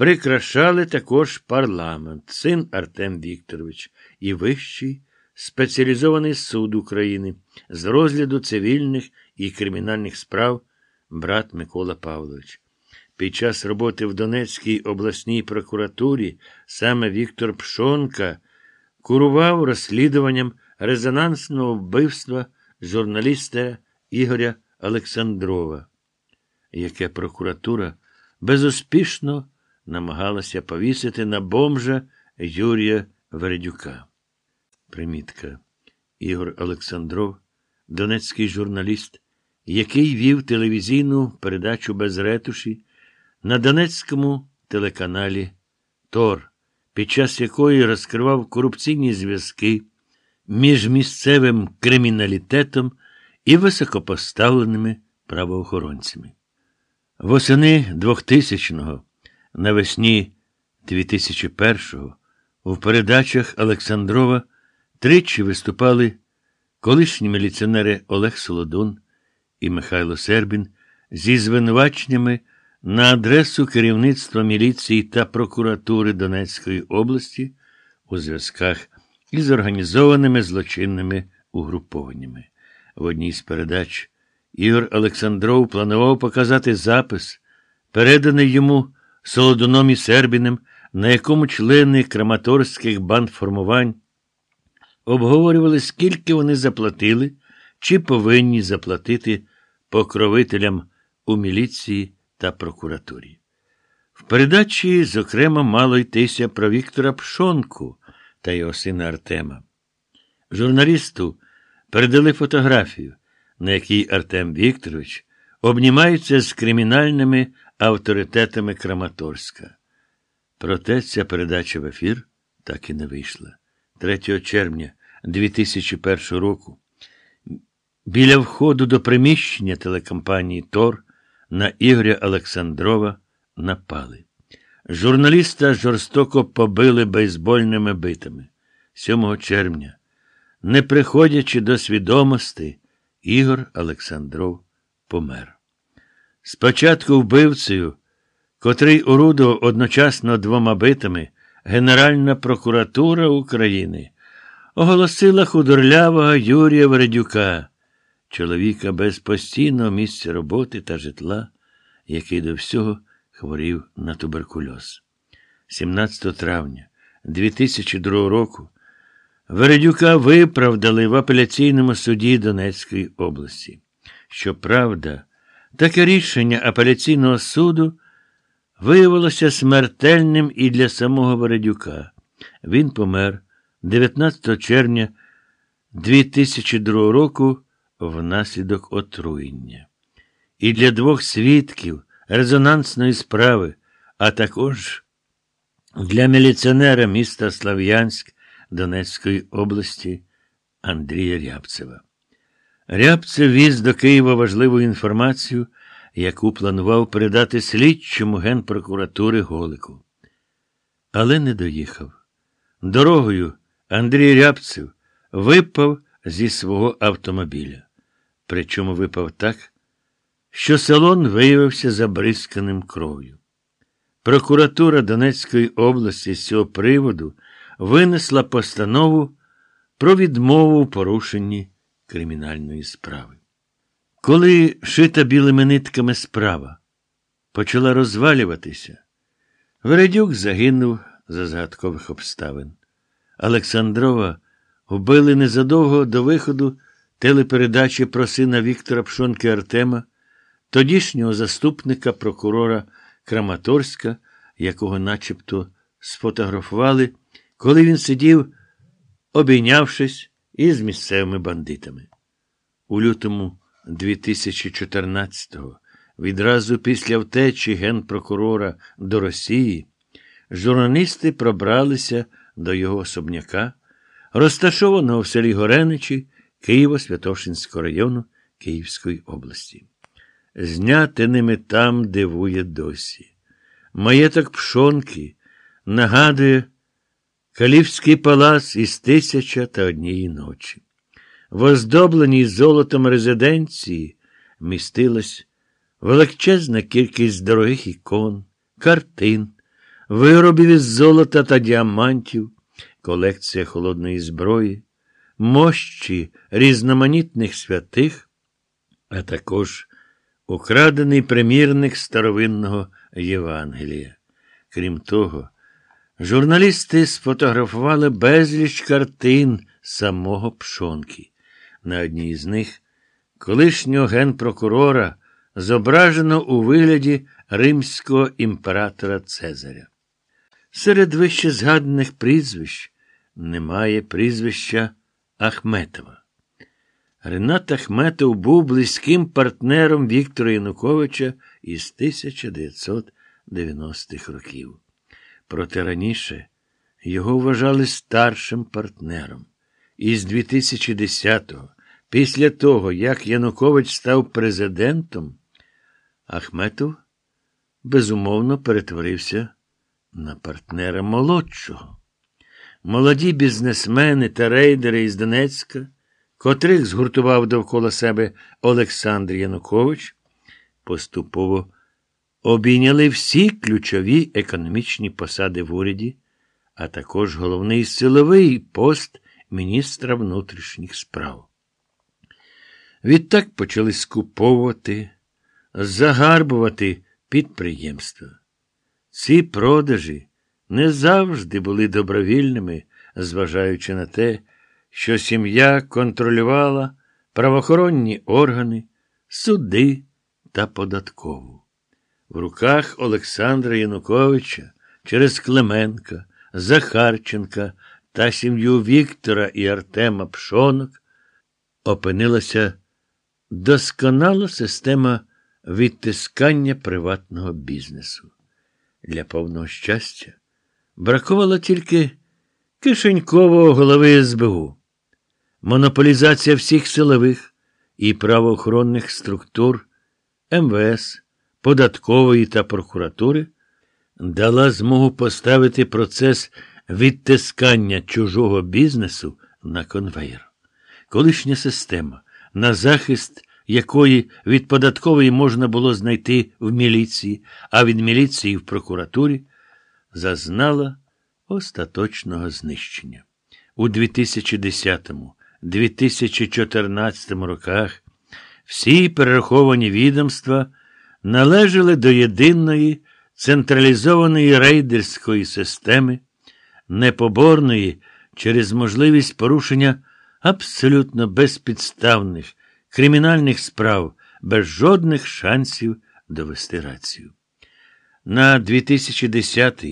прикрашали також парламент, син Артем Вікторович і вищий спеціалізований суд України з розгляду цивільних і кримінальних справ брат Микола Павлович. Під час роботи в Донецькій обласній прокуратурі саме Віктор Пшонка курував розслідуванням резонансного вбивства журналіста Ігоря Олександрова, яке прокуратура безуспішно намагалася повісити на бомжа Юрія Вередюка. Примітка. Ігор Олександров, донецький журналіст, який вів телевізійну передачу без ретуші на Донецькому телеканалі Тор, під час якої розкривав корупційні зв'язки між місцевим криміналітетом і високопоставленими правоохоронцями. Восени 2000-го, навесні 2001-го, у передачах Олександрова тричі виступали колишні міліціонери Олег Солодун і Михайло Сербін зі звинуваченнями на адресу керівництва міліції та прокуратури Донецької області у зв'язках із організованими злочинними угрупованнями. В одній з передач Ігор Олександров планував показати запис, переданий йому Солодуном і Сербіним, на якому члени краматорських бандформувань обговорювали, скільки вони заплатили чи повинні заплатити покровителям у міліції та прокуратурі. В передачі, зокрема, мало йтися про Віктора Пшонку та його сина Артема. Журналісту передали фотографію, на якій Артем Вікторович обнімається з кримінальними авторитетами Краматорська. Проте ця передача в ефір так і не вийшла. 3 червня 2001 року біля входу до приміщення телекомпанії Тор на Ігоря Олександрова напали. Журналіста жорстоко побили бейсбольними битами. 7 червня, не приходячи до свідомості, Ігор Олександров помер. Спочатку вбивцею, котрий орудував одночасно двома битами, Генеральна прокуратура України оголосила худорлявого Юрія Вередюка, чоловіка без постійного місця роботи та житла, який до всього хворів на туберкульоз. 17 травня 2002 року Вередюка виправдали в апеляційному суді Донецької області. Щоправда, таке рішення апеляційного суду виявилося смертельним і для самого Вередюка. Він помер 19 червня 2002 року внаслідок отруєння. І для двох свідків резонансної справи, а також для міліціонера міста Слав'янськ Донецької області Андрія Рябцева. Рябцев віз до Києва важливу інформацію, яку планував передати слідчому генпрокуратури Голику. Але не доїхав. Дорогою Андрій Рябцев випав зі свого автомобіля. Причому випав так, що салон виявився забризканим кров'ю. Прокуратура Донецької області з цього приводу винесла постанову про відмову в порушенні кримінальної справи. Коли шита білими нитками справа почала розвалюватися, Вередюк загинув за загадкових обставин. Олександрова вбили незадовго до виходу телепередачі про сина Віктора Пшонки Артема, тодішнього заступника прокурора Краматорська, якого начебто сфотографували, коли він сидів, обійнявшись із місцевими бандитами. У лютому 2014-го, відразу після втечі генпрокурора до Росії, журналісти пробралися до його особняка, розташованого в селі Гореничі Києво-Святошинського району Київської області. Зняти ними там дивує досі. Маєток пшонки нагадує Калівський палац із тисяча та однієї ночі. В оздобленій золотом резиденції містилась величезна кількість дорогих ікон, картин, виробів із золота та діамантів, колекція холодної зброї, мощі різноманітних святих, а також украдений примірник старовинного Євангелія. Крім того, журналісти сфотографували безліч картин самого Пшонки. На одній з них колишнього генпрокурора зображено у вигляді римського імператора Цезаря. Серед вище згаданих прізвищ немає прізвища Ахметова. Ренат Ахметов був близьким партнером Віктора Януковича із 1990-х років. Проте раніше його вважали старшим партнером. Із 2010-го, після того, як Янукович став президентом, Ахметов безумовно перетворився на партнера молодшого. Молоді бізнесмени та рейдери із Донецька, котрих згуртував довкола себе Олександр Янукович, поступово обійняли всі ключові економічні посади в уряді, а також головний силовий пост міністра внутрішніх справ. Відтак почали скуповувати, загарбувати підприємства. Ці продажі не завжди були добровільними, зважаючи на те, що сім'я контролювала правоохоронні органи, суди та податкову. В руках Олександра Януковича через Клименка, Захарченка та сім'ю Віктора і Артема Пшонок опинилася досконала система відтискання приватного бізнесу. Для повного щастя бракувало тільки кишенькового голови СБУ. Монополізація всіх силових і правоохоронних структур МВС, податкової та прокуратури дала змогу поставити процес відтискання чужого бізнесу на конвейер. Колишня система, на захист якої від податкової можна було знайти в міліції, а від міліції в прокуратурі, зазнала остаточного знищення. У 2010-2014 роках всі перераховані відомства належали до єдиної централізованої рейдерської системи, непоборної через можливість порушення абсолютно безпідставних кримінальних справ без жодних шансів довести рацію. На 2010